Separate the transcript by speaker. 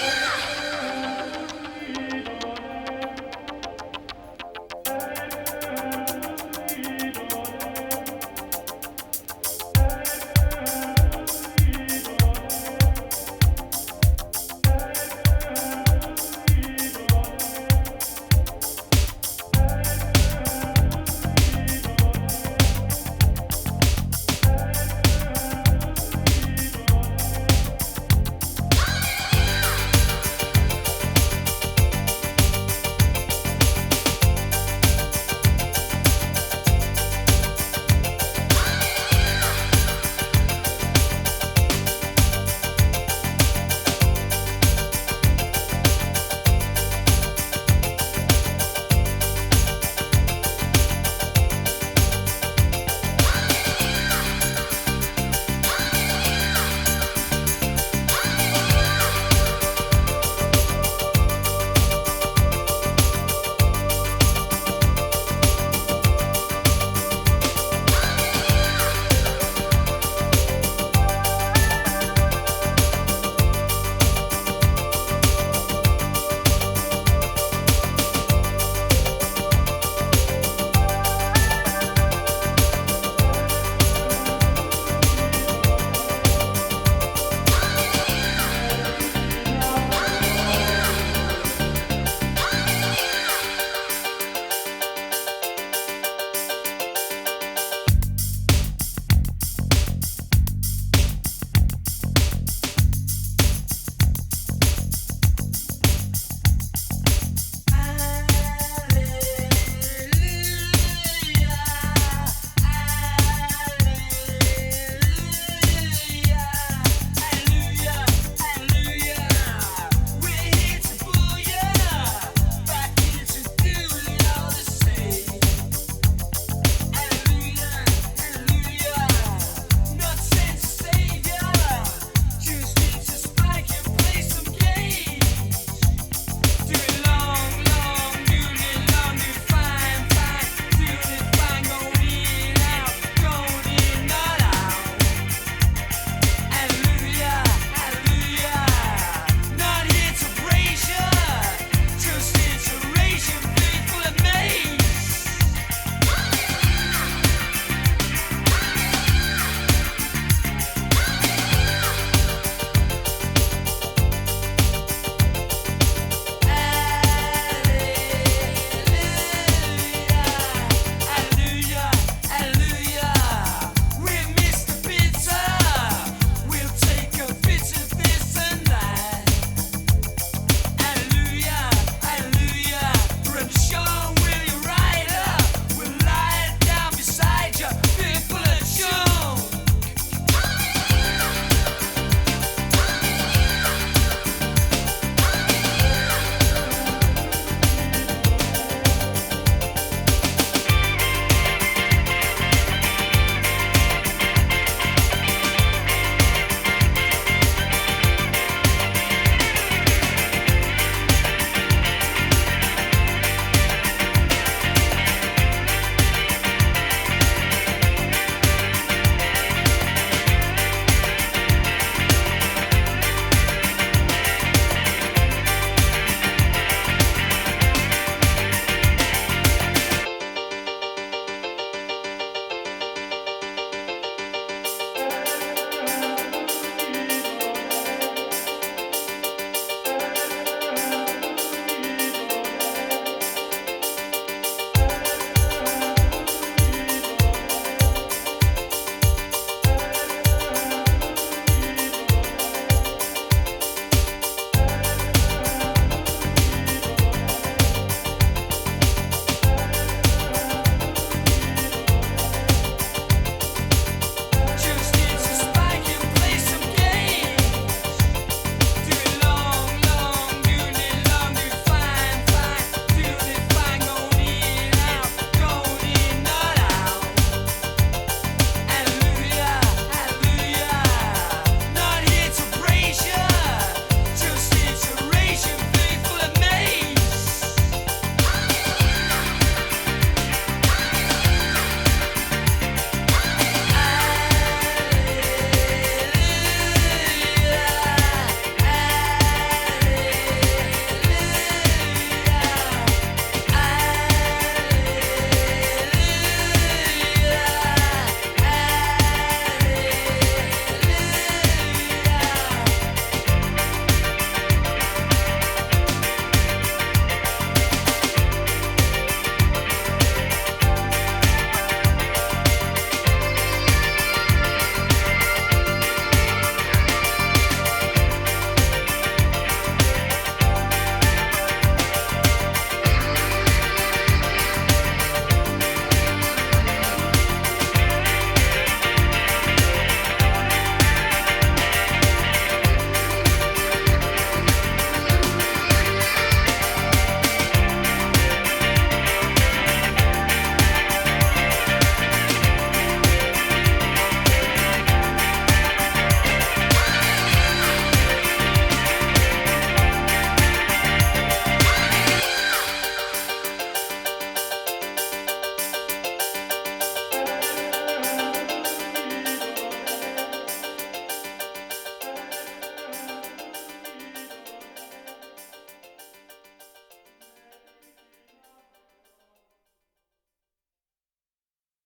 Speaker 1: Aa!